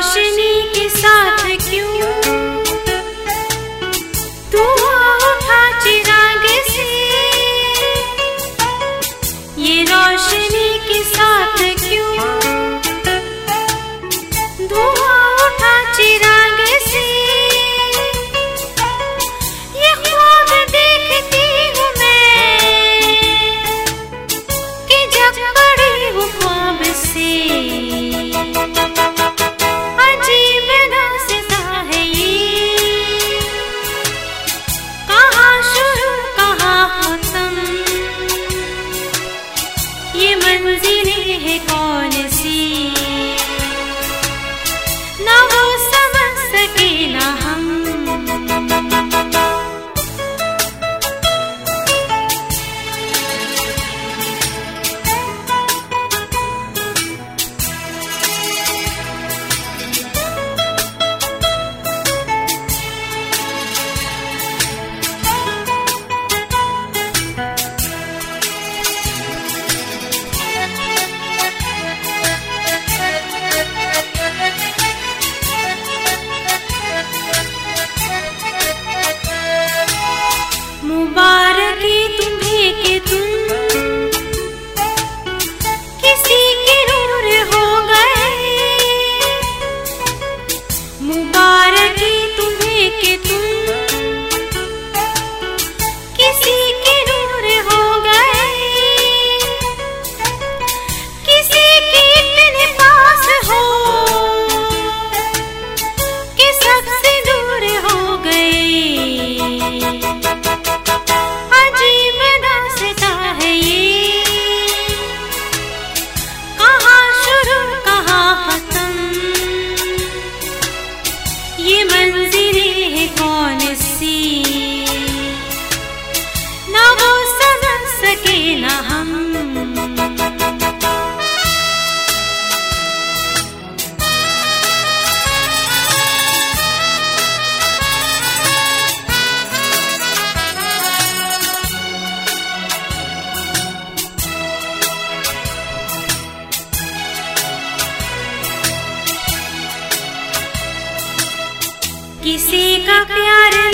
रोशनी के साथ क्यों? किसी का प्यार